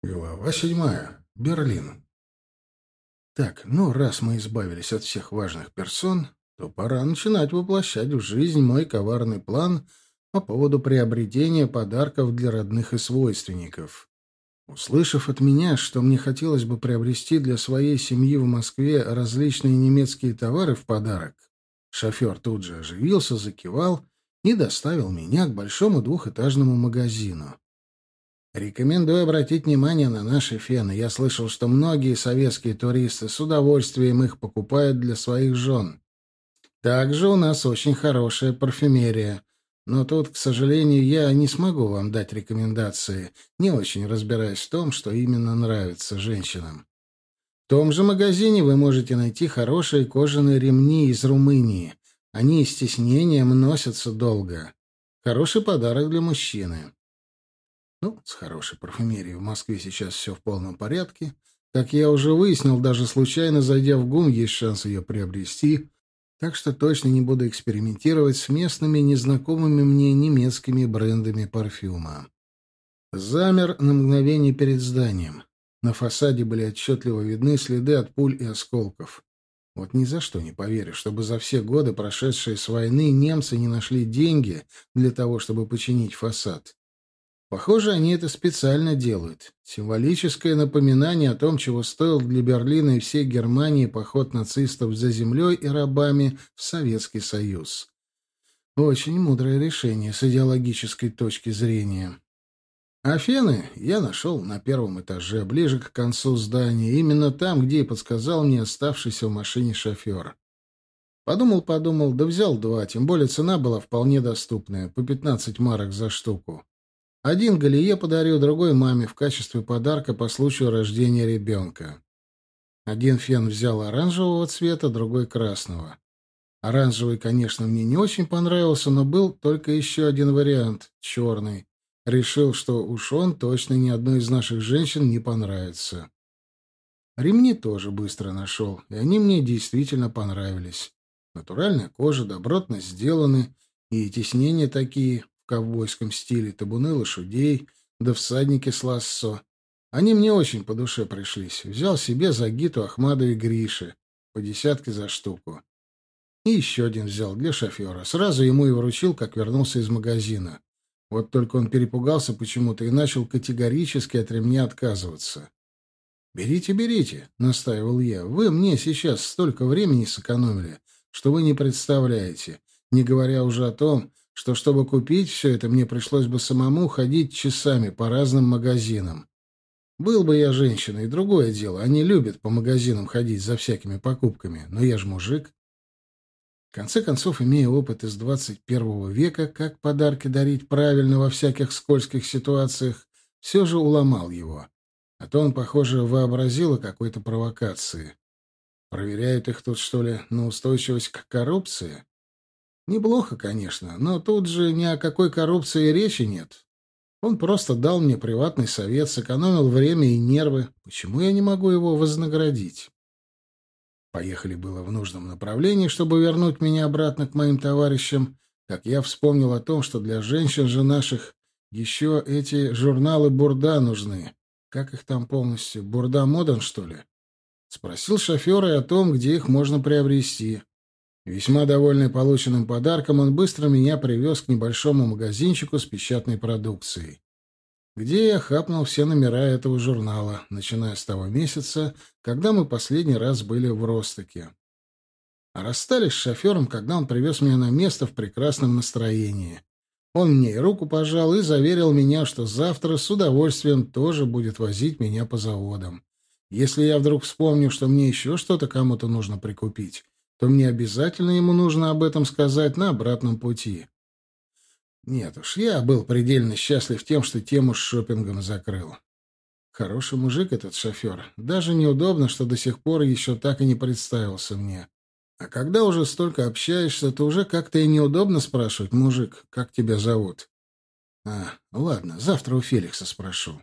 Глава седьмая. Берлин. Так, ну, раз мы избавились от всех важных персон, то пора начинать воплощать в жизнь мой коварный план по поводу приобретения подарков для родных и свойственников. Услышав от меня, что мне хотелось бы приобрести для своей семьи в Москве различные немецкие товары в подарок, шофер тут же оживился, закивал и доставил меня к большому двухэтажному магазину. Рекомендую обратить внимание на наши фены. Я слышал, что многие советские туристы с удовольствием их покупают для своих жен. Также у нас очень хорошая парфюмерия. Но тут, к сожалению, я не смогу вам дать рекомендации, не очень разбираясь в том, что именно нравится женщинам. В том же магазине вы можете найти хорошие кожаные ремни из Румынии. Они из стеснением носятся долго. Хороший подарок для мужчины. Ну, с хорошей парфюмерией в Москве сейчас все в полном порядке. Как я уже выяснил, даже случайно зайдя в ГУМ, есть шанс ее приобрести. Так что точно не буду экспериментировать с местными, незнакомыми мне немецкими брендами парфюма. Замер на мгновение перед зданием. На фасаде были отчетливо видны следы от пуль и осколков. Вот ни за что не поверю, чтобы за все годы, прошедшие с войны, немцы не нашли деньги для того, чтобы починить фасад. Похоже, они это специально делают. Символическое напоминание о том, чего стоил для Берлина и всей Германии поход нацистов за землей и рабами в Советский Союз. Очень мудрое решение с идеологической точки зрения. Афены я нашел на первом этаже, ближе к концу здания, именно там, где и подсказал мне оставшийся в машине шофер. Подумал-подумал, да взял два, тем более цена была вполне доступная, по 15 марок за штуку. Один Галие подарил, другой маме в качестве подарка по случаю рождения ребенка. Один фен взял оранжевого цвета, другой красного. Оранжевый, конечно, мне не очень понравился, но был только еще один вариант — черный. Решил, что уж он точно ни одной из наших женщин не понравится. Ремни тоже быстро нашел, и они мне действительно понравились. Натуральная кожа, добротно сделаны, и теснения такие, ковбойском стиле, табуны лошадей, да всадники с лассо. Они мне очень по душе пришлись. Взял себе за гиту Ахмаду и Гриши, по десятке за штуку. И еще один взял для шофера. Сразу ему и вручил, как вернулся из магазина. Вот только он перепугался почему-то и начал категорически от ремня отказываться. «Берите, берите», — настаивал я. «Вы мне сейчас столько времени сэкономили, что вы не представляете, не говоря уже о том, что чтобы купить все это, мне пришлось бы самому ходить часами по разным магазинам. Был бы я женщиной, другое дело. Они любят по магазинам ходить за всякими покупками, но я же мужик. В конце концов, имея опыт из 21 века, как подарки дарить правильно во всяких скользких ситуациях, все же уломал его. А то он, похоже, вообразил о какой-то провокации. Проверяют их тут, что ли, на устойчивость к коррупции? Неплохо, конечно, но тут же ни о какой коррупции речи нет. Он просто дал мне приватный совет, сэкономил время и нервы. Почему я не могу его вознаградить? Поехали было в нужном направлении, чтобы вернуть меня обратно к моим товарищам, как я вспомнил о том, что для женщин же наших еще эти журналы Бурда нужны. Как их там полностью? Бурда Моден, что ли? Спросил шофера о том, где их можно приобрести. Весьма довольный полученным подарком, он быстро меня привез к небольшому магазинчику с печатной продукцией, где я хапнул все номера этого журнала, начиная с того месяца, когда мы последний раз были в Ростоке. А расстались с шофером, когда он привез меня на место в прекрасном настроении. Он мне и руку пожал и заверил меня, что завтра с удовольствием тоже будет возить меня по заводам. Если я вдруг вспомню, что мне еще что-то кому-то нужно прикупить, то мне обязательно ему нужно об этом сказать на обратном пути. Нет уж, я был предельно счастлив тем, что тему с шопингом закрыл. Хороший мужик этот шофер. Даже неудобно, что до сих пор еще так и не представился мне. А когда уже столько общаешься, то уже как-то и неудобно спрашивать, мужик, как тебя зовут. А, ладно, завтра у Феликса спрошу.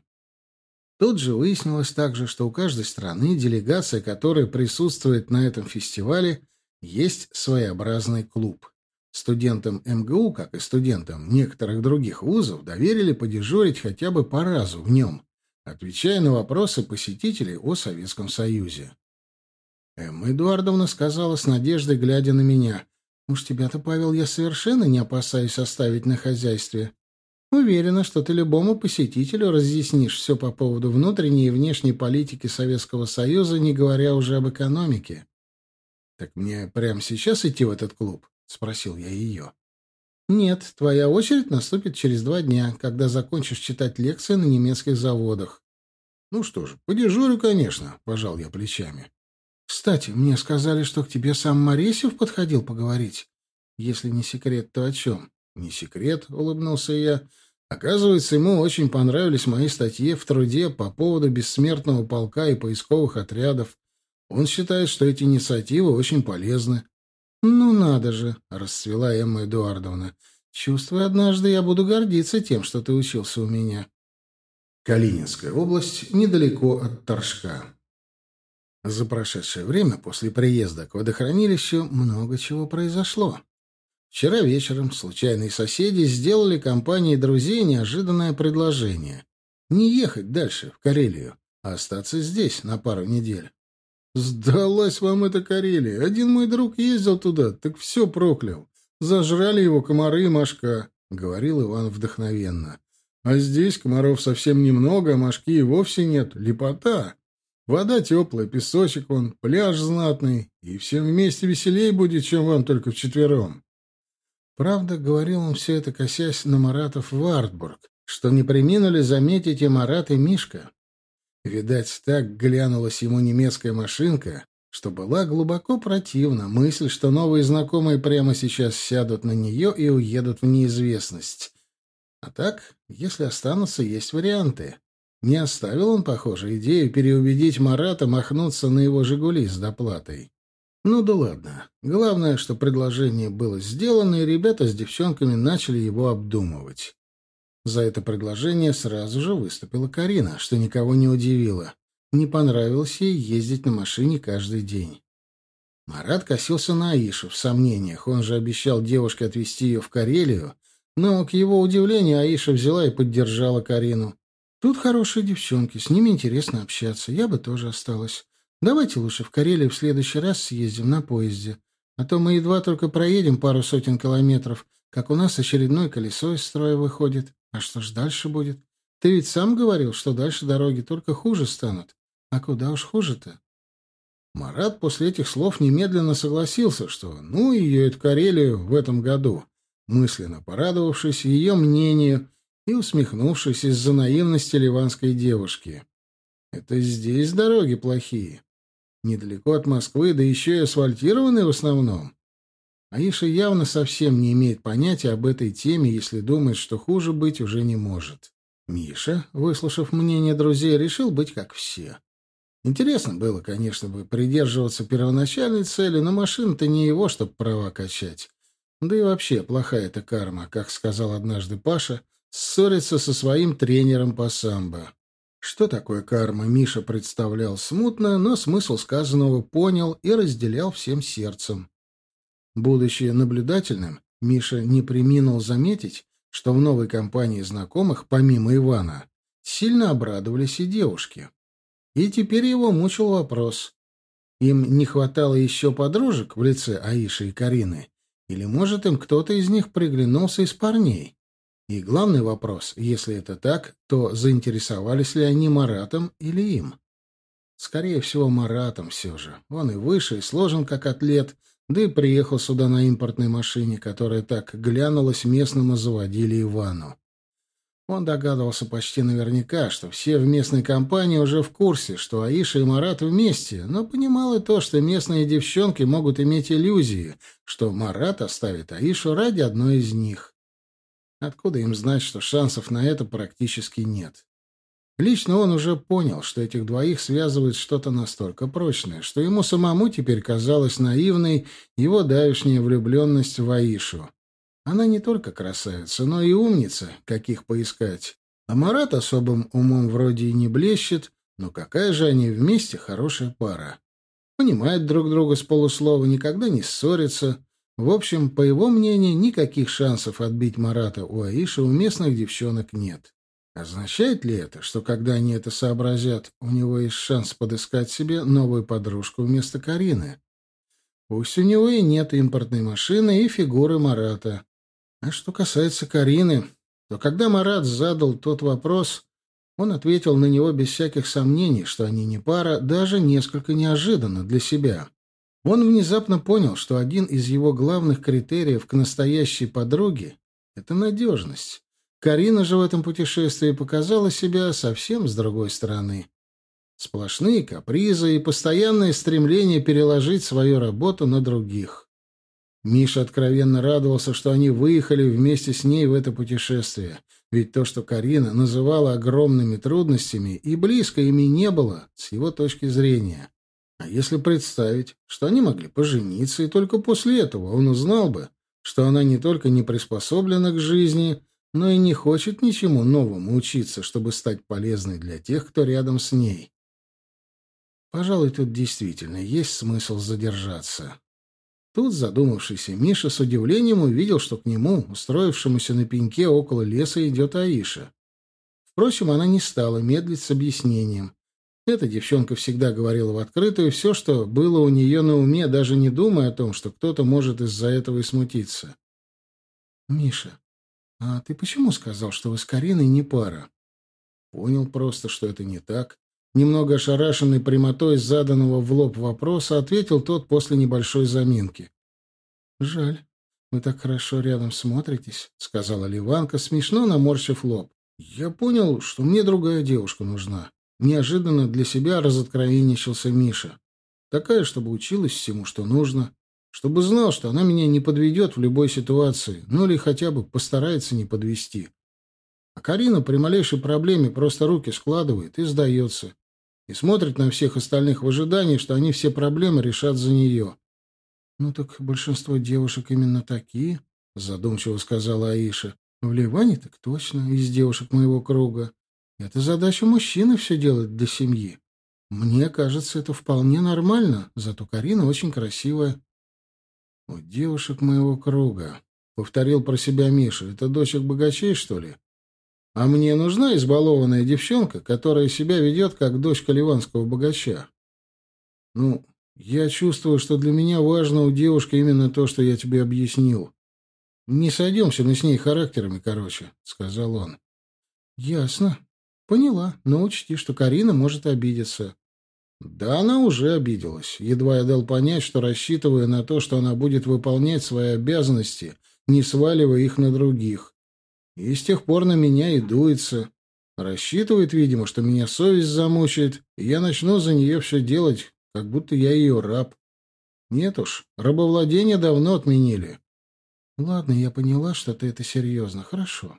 Тут же выяснилось также, что у каждой страны делегация, которая присутствует на этом фестивале, есть своеобразный клуб. Студентам МГУ, как и студентам некоторых других вузов, доверили подежурить хотя бы по разу в нем. отвечая на вопросы посетителей о Советском Союзе. Эмма Эдуардовна сказала с надеждой, глядя на меня. «Уж тебя-то, Павел, я совершенно не опасаюсь оставить на хозяйстве. Уверена, что ты любому посетителю разъяснишь все по поводу внутренней и внешней политики Советского Союза, не говоря уже об экономике». «Так мне прямо сейчас идти в этот клуб?» — спросил я ее. «Нет, твоя очередь наступит через два дня, когда закончишь читать лекции на немецких заводах». «Ну что ж, подежурю, конечно», — пожал я плечами. «Кстати, мне сказали, что к тебе сам Моресев подходил поговорить. Если не секрет, то о чем?» «Не секрет», — улыбнулся я. «Оказывается, ему очень понравились мои статьи в труде по поводу бессмертного полка и поисковых отрядов. Он считает, что эти инициативы очень полезны». «Ну надо же!» — расцвела Эмма Эдуардовна. «Чувствую, однажды я буду гордиться тем, что ты учился у меня». Калининская область, недалеко от Торжка. За прошедшее время после приезда к водохранилищу много чего произошло. Вчера вечером случайные соседи сделали компании друзей неожиданное предложение. Не ехать дальше, в Карелию, а остаться здесь на пару недель. «Сдалась вам эта Карелия. Один мой друг ездил туда, так все проклял. Зажрали его комары и мошка», — говорил Иван вдохновенно. «А здесь комаров совсем немного, а мошки и вовсе нет. Лепота. Вода теплая, песочек вон, пляж знатный, и всем вместе веселей будет, чем вам только вчетвером. Правда, говорил он все это, косясь на Маратов Вартбург, что не приминули заметить и Марат, и Мишка. Видать, так глянулась ему немецкая машинка, что была глубоко противна мысль, что новые знакомые прямо сейчас сядут на нее и уедут в неизвестность. А так, если останутся, есть варианты. Не оставил он, похоже, идею переубедить Марата махнуться на его «Жигули» с доплатой. Ну да ладно. Главное, что предложение было сделано, и ребята с девчонками начали его обдумывать. За это предложение сразу же выступила Карина, что никого не удивило. Не понравилось ей ездить на машине каждый день. Марат косился на Аишу в сомнениях. Он же обещал девушке отвезти ее в Карелию, но, к его удивлению, Аиша взяла и поддержала Карину. Тут хорошие девчонки, с ними интересно общаться. Я бы тоже осталась. Давайте лучше в Карелию в следующий раз съездим на поезде. А то мы едва только проедем пару сотен километров, как у нас очередное колесо из строя выходит. А что ж дальше будет? Ты ведь сам говорил, что дальше дороги только хуже станут. А куда уж хуже-то? Марат после этих слов немедленно согласился, что ну ее эту Карелию в этом году, мысленно порадовавшись ее мнению и усмехнувшись из-за наивности ливанской девушки. Это здесь дороги плохие. Недалеко от Москвы, да еще и асфальтированные в основном. Аиша явно совсем не имеет понятия об этой теме, если думает, что хуже быть уже не может. Миша, выслушав мнение друзей, решил быть как все. Интересно было, конечно, бы придерживаться первоначальной цели, но машина-то не его, чтобы права качать. Да и вообще, плохая эта карма, как сказал однажды Паша, ссориться со своим тренером по самбо. Что такое карма, Миша представлял смутно, но смысл сказанного понял и разделял всем сердцем. Будучи наблюдательным, Миша не приминул заметить, что в новой компании знакомых, помимо Ивана, сильно обрадовались и девушки. И теперь его мучил вопрос. Им не хватало еще подружек в лице Аиши и Карины? Или, может, им кто-то из них приглянулся из парней? И главный вопрос, если это так, то заинтересовались ли они Маратом или им? Скорее всего, Маратом все же. Он и выше, и сложен как атлет, да и приехал сюда на импортной машине, которая так глянулась местному заводили Ивану. Он догадывался почти наверняка, что все в местной компании уже в курсе, что Аиша и Марат вместе, но понимал и то, что местные девчонки могут иметь иллюзии, что Марат оставит Аишу ради одной из них. Откуда им знать, что шансов на это практически нет? Лично он уже понял, что этих двоих связывает что-то настолько прочное, что ему самому теперь казалась наивной его давешняя влюбленность в Аишу. Она не только красавица, но и умница, каких поискать. А Марат особым умом вроде и не блещет, но какая же они вместе хорошая пара. Понимают друг друга с полуслова, никогда не ссорятся, в общем, по его мнению, никаких шансов отбить Марата у Аиши у местных девчонок нет. Означает ли это, что когда они это сообразят, у него есть шанс подыскать себе новую подружку вместо Карины? Пусть у него и нет импортной машины и фигуры Марата. А что касается Карины, то когда Марат задал тот вопрос, он ответил на него без всяких сомнений, что они не пара, даже несколько неожиданно для себя. Он внезапно понял, что один из его главных критериев к настоящей подруге — это надежность. Карина же в этом путешествии показала себя совсем с другой стороны. Сплошные капризы и постоянное стремление переложить свою работу на других. Миша откровенно радовался, что они выехали вместе с ней в это путешествие, ведь то, что Карина называла огромными трудностями, и близко ими не было, с его точки зрения. А если представить, что они могли пожениться, и только после этого он узнал бы, что она не только не приспособлена к жизни, но и не хочет ничему новому учиться, чтобы стать полезной для тех, кто рядом с ней. Пожалуй, тут действительно есть смысл задержаться. Тут задумавшийся Миша с удивлением увидел, что к нему, устроившемуся на пеньке около леса, идет Аиша. Впрочем, она не стала медлить с объяснением. Эта девчонка всегда говорила в открытую все, что было у нее на уме, даже не думая о том, что кто-то может из-за этого и смутиться. «Миша, «А ты почему сказал, что вы с Кариной не пара?» Понял просто, что это не так. Немного ошарашенный прямотой заданного в лоб вопроса, ответил тот после небольшой заминки. «Жаль, вы так хорошо рядом смотритесь», — сказала Ливанка, смешно наморщив лоб. «Я понял, что мне другая девушка нужна». Неожиданно для себя разоткровенничался Миша. Такая, чтобы училась всему, что нужно, чтобы знал, что она меня не подведет в любой ситуации, ну или хотя бы постарается не подвести. А Карина при малейшей проблеме просто руки складывает и сдается. И смотрит на всех остальных в ожидании, что они все проблемы решат за нее. — Ну так большинство девушек именно такие, — задумчиво сказала Аиша. — В Ливане так точно, из девушек моего круга. Это задача мужчины все делать для семьи. Мне кажется, это вполне нормально, зато Карина очень красивая. «У девушек моего круга», — повторил про себя Миша. «Это дочек богачей, что ли? А мне нужна избалованная девчонка, которая себя ведет как дочка ливанского богача. Ну, я чувствую, что для меня важно у девушки именно то, что я тебе объяснил. Не сойдемся мы с ней характерами, короче», — сказал он. «Ясно. Поняла. Но учти, что Карина может обидеться. Да, она уже обиделась. Едва я дал понять, что рассчитываю на то, что она будет выполнять свои обязанности, не сваливая их на других. И с тех пор на меня и дуется. Рассчитывает, видимо, что меня совесть замучает, и я начну за нее все делать, как будто я ее раб. Нет уж, рабовладение давно отменили. Ладно, я поняла, что ты это серьезно. Хорошо.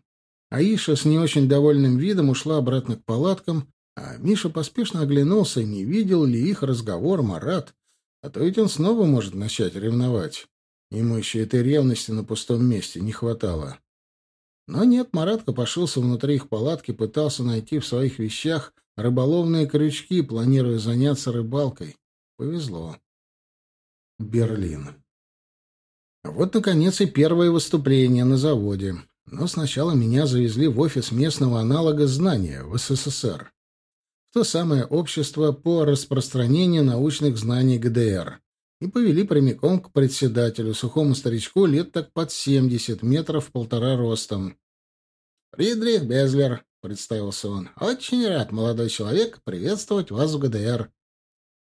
Аиша с не очень довольным видом ушла обратно к палаткам, а Миша поспешно оглянулся, не видел ли их разговор Марат, а то ведь он снова может начать ревновать. Ему еще этой ревности на пустом месте не хватало. Но нет, Маратка пошился внутри их палатки, пытался найти в своих вещах рыболовные крючки, планируя заняться рыбалкой. Повезло. Берлин. Вот, наконец, и первое выступление на заводе. Но сначала меня завезли в офис местного аналога знания в СССР то самое общество по распространению научных знаний ГДР, и повели прямиком к председателю, сухому старичку лет так под семьдесят метров полтора ростом. «Фридрих Безлер», — представился он, — «очень рад, молодой человек, приветствовать вас в ГДР».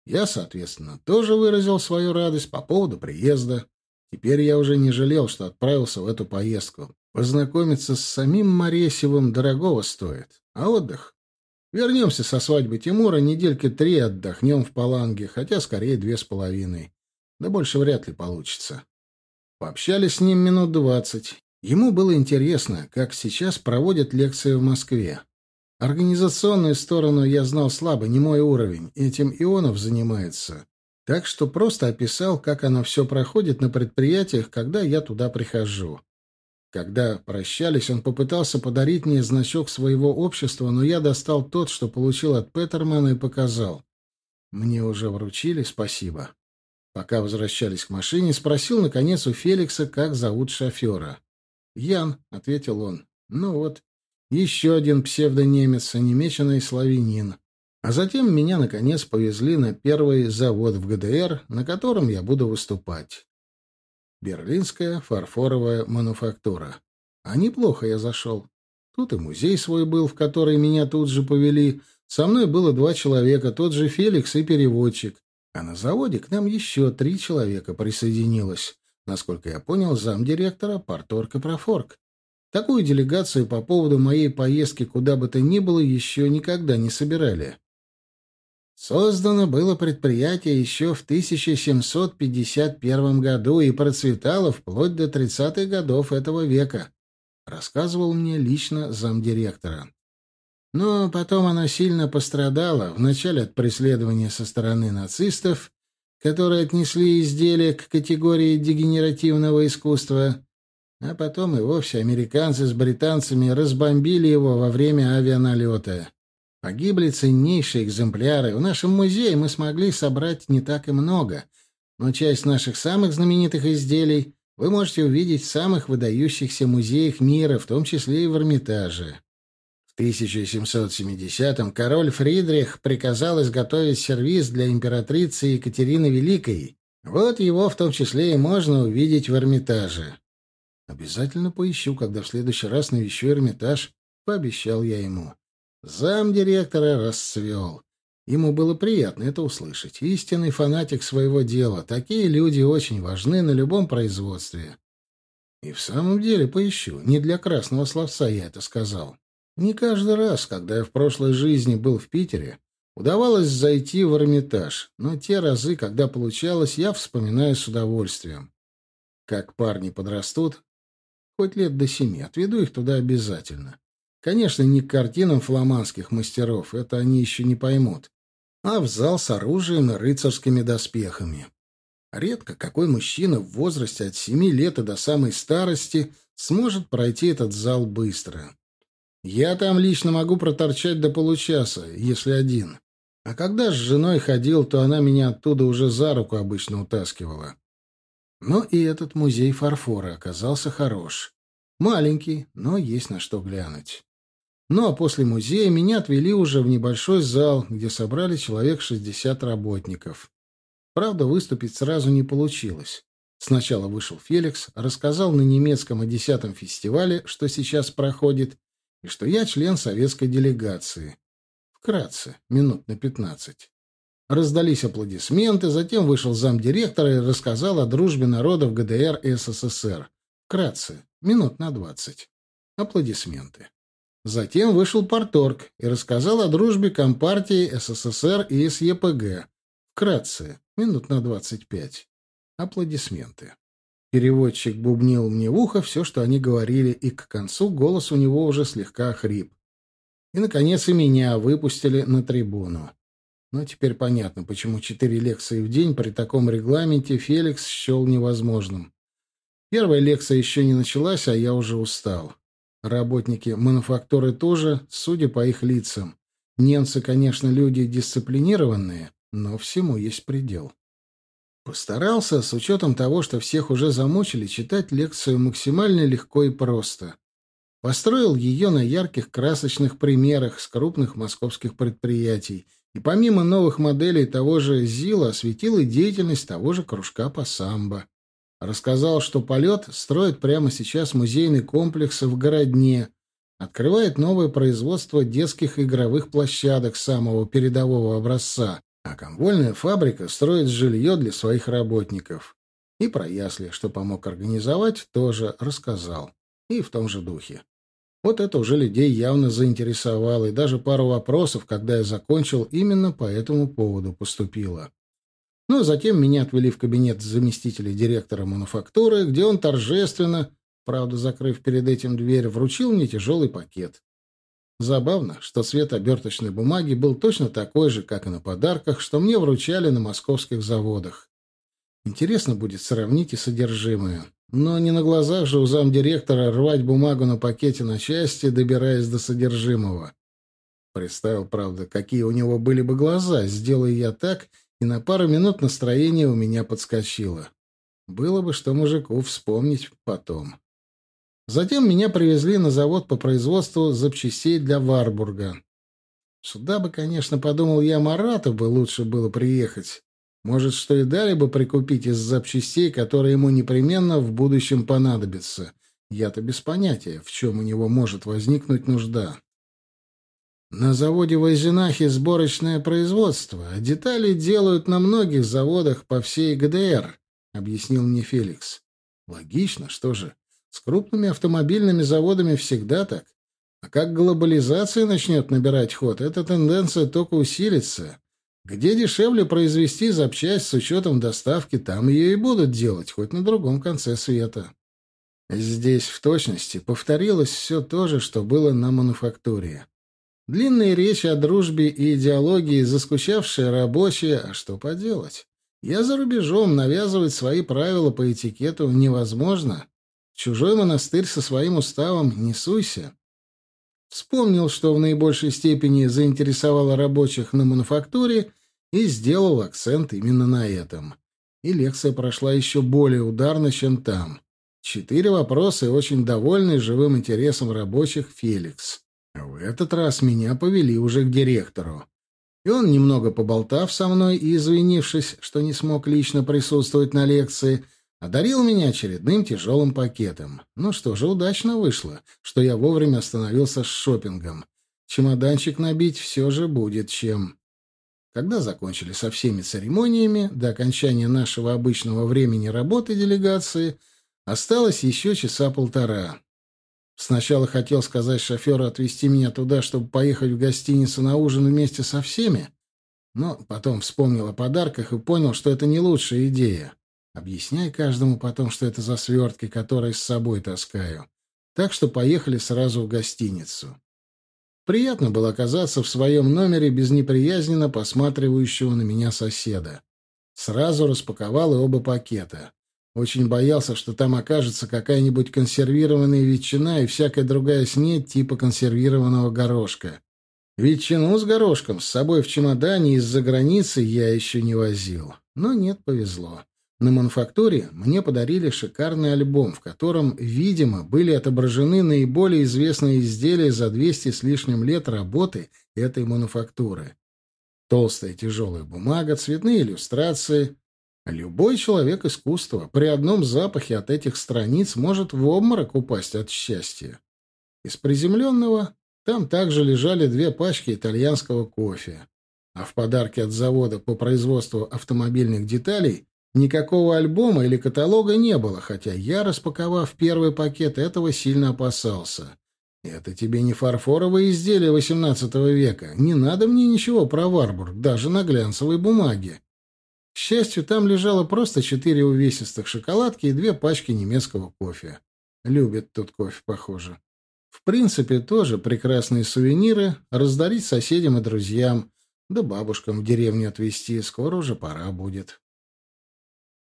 Я, соответственно, тоже выразил свою радость по поводу приезда. Теперь я уже не жалел, что отправился в эту поездку. Познакомиться с самим Моресевым дорогого стоит, а отдых Вернемся со свадьбы Тимура, недельки три отдохнем в Паланге, хотя скорее две с половиной. Да больше вряд ли получится. Пообщались с ним минут двадцать. Ему было интересно, как сейчас проводят лекции в Москве. Организационную сторону я знал слабо, не мой уровень. Этим Ионов занимается. Так что просто описал, как оно все проходит на предприятиях, когда я туда прихожу. Когда прощались, он попытался подарить мне значок своего общества, но я достал тот, что получил от Петермана, и показал. Мне уже вручили, спасибо. Пока возвращались к машине, спросил, наконец, у Феликса, как зовут шофера. «Ян», — ответил он. «Ну вот, еще один псевдонемец, немеченный славянин. А затем меня, наконец, повезли на первый завод в ГДР, на котором я буду выступать. Берлинская фарфоровая мануфактура. А неплохо я зашел. Тут и музей свой был, в который меня тут же повели. Со мной было два человека, тот же Феликс и переводчик. А на заводе к нам еще три человека присоединилось. Насколько я понял, замдиректора Порторг и Профорг. Такую делегацию по поводу моей поездки куда бы то ни было еще никогда не собирали. Создано было предприятие еще в 1751 году и процветало вплоть до 30-х годов этого века, рассказывал мне лично замдиректора. Но потом оно сильно пострадало, вначале от преследования со стороны нацистов, которые отнесли изделие к категории дегенеративного искусства, а потом и вовсе американцы с британцами разбомбили его во время авианалета. Погибли ценнейшие экземпляры. В нашем музее мы смогли собрать не так и много, но часть наших самых знаменитых изделий вы можете увидеть в самых выдающихся музеях мира, в том числе и в Эрмитаже. В 1770-м король Фридрих приказал изготовить сервиз для императрицы Екатерины Великой. Вот его в том числе и можно увидеть в Эрмитаже. Обязательно поищу, когда в следующий раз навещу Эрмитаж, пообещал я ему. Зам директора расцвел. Ему было приятно это услышать. Истинный фанатик своего дела. Такие люди очень важны на любом производстве. И в самом деле поищу. Не для красного словца я это сказал. Не каждый раз, когда я в прошлой жизни был в Питере, удавалось зайти в Эрмитаж, но те разы, когда получалось, я вспоминаю с удовольствием. Как парни подрастут, хоть лет до семи, отведу их туда обязательно. Конечно, не к картинам фламандских мастеров, это они еще не поймут, а в зал с оружием и рыцарскими доспехами. Редко какой мужчина в возрасте от семи лет и до самой старости сможет пройти этот зал быстро. Я там лично могу проторчать до получаса, если один. А когда с женой ходил, то она меня оттуда уже за руку обычно утаскивала. Но и этот музей фарфора оказался хорош. Маленький, но есть на что глянуть. Ну а после музея меня отвели уже в небольшой зал, где собрали человек 60 работников. Правда, выступить сразу не получилось. Сначала вышел Феликс, рассказал на немецком о десятом фестивале, что сейчас проходит, и что я член советской делегации. Вкратце, минут на пятнадцать. Раздались аплодисменты, затем вышел замдиректора и рассказал о дружбе народов ГДР и СССР. Вкратце, минут на двадцать. Аплодисменты. Затем вышел Порторг и рассказал о дружбе Компартии СССР и СЕПГ. Вкратце, минут на двадцать пять. Аплодисменты. Переводчик бубнил мне в ухо все, что они говорили, и к концу голос у него уже слегка хрип. И, наконец, и меня выпустили на трибуну. Но теперь понятно, почему четыре лекции в день при таком регламенте Феликс счел невозможным. Первая лекция еще не началась, а я уже устал. Работники мануфактуры тоже, судя по их лицам. Немцы, конечно, люди дисциплинированные, но всему есть предел. Постарался, с учетом того, что всех уже замучили, читать лекцию максимально легко и просто. Построил ее на ярких красочных примерах с крупных московских предприятий, и помимо новых моделей того же ЗИЛа осветил и деятельность того же кружка по самбо. Рассказал, что полет строит прямо сейчас музейный комплекс в Городне, открывает новое производство детских игровых площадок самого передового образца, а комвольная фабрика строит жилье для своих работников. И про ясли, что помог организовать, тоже рассказал. И в том же духе. Вот это уже людей явно заинтересовало, и даже пару вопросов, когда я закончил, именно по этому поводу поступило. Но затем меня отвели в кабинет заместителя директора мануфактуры, где он торжественно, правда, закрыв перед этим дверь, вручил мне тяжелый пакет. Забавно, что цвет оберточной бумаги был точно такой же, как и на подарках, что мне вручали на московских заводах. Интересно будет сравнить и содержимое. Но не на глазах же у замдиректора рвать бумагу на пакете на части, добираясь до содержимого. Представил, правда, какие у него были бы глаза, сделай я так, и на пару минут настроение у меня подскочило. Было бы что мужику вспомнить потом. Затем меня привезли на завод по производству запчастей для Варбурга. Сюда бы, конечно, подумал я, Марату бы лучше было приехать. Может, что и дали бы прикупить из запчастей, которые ему непременно в будущем понадобятся. Я-то без понятия, в чем у него может возникнуть нужда. На заводе в Айзенахе сборочное производство, а детали делают на многих заводах по всей ГДР, — объяснил мне Феликс. Логично, что же. С крупными автомобильными заводами всегда так. А как глобализация начнет набирать ход, эта тенденция только усилится. Где дешевле произвести запчасть с учетом доставки, там ее и будут делать, хоть на другом конце света. Здесь в точности повторилось все то же, что было на мануфактуре. Длинные речи о дружбе и идеологии, заскучавшие рабочие, а что поделать? Я за рубежом, навязывать свои правила по этикету невозможно. В чужой монастырь со своим уставом не суйся. Вспомнил, что в наибольшей степени заинтересовало рабочих на мануфактуре, и сделал акцент именно на этом. И лекция прошла еще более ударно, чем там. Четыре вопроса и очень довольный живым интересом рабочих Феликс. Этот раз меня повели уже к директору. И он, немного поболтав со мной и извинившись, что не смог лично присутствовать на лекции, одарил меня очередным тяжелым пакетом. Ну что же, удачно вышло, что я вовремя остановился с шопингом. Чемоданчик набить все же будет чем. Когда закончили со всеми церемониями, до окончания нашего обычного времени работы делегации осталось еще часа полтора. Сначала хотел сказать шоферу отвезти меня туда, чтобы поехать в гостиницу на ужин вместе со всеми, но потом вспомнил о подарках и понял, что это не лучшая идея. Объясняй каждому потом, что это за свертки, которые с собой таскаю. Так что поехали сразу в гостиницу. Приятно было оказаться в своем номере без неприязненно посматривающего на меня соседа. Сразу распаковал и оба пакета. Очень боялся, что там окажется какая-нибудь консервированная ветчина и всякая другая снедь типа консервированного горошка. Ветчину с горошком с собой в чемодане из-за границы я еще не возил. Но нет, повезло. На мануфактуре мне подарили шикарный альбом, в котором, видимо, были отображены наиболее известные изделия за 200 с лишним лет работы этой мануфактуры. Толстая тяжелая бумага, цветные иллюстрации, Любой человек искусства при одном запахе от этих страниц может в обморок упасть от счастья. Из приземленного там также лежали две пачки итальянского кофе. А в подарке от завода по производству автомобильных деталей никакого альбома или каталога не было, хотя я, распаковав первый пакет, этого сильно опасался. Это тебе не фарфоровые изделия XVIII века. Не надо мне ничего про Варбург, даже на глянцевой бумаге. Счастью, там лежало просто четыре увесистых шоколадки и две пачки немецкого кофе. Любят тут кофе, похоже. В принципе, тоже прекрасные сувениры раздарить соседям и друзьям, да бабушкам в деревню отвезти, скоро уже пора будет.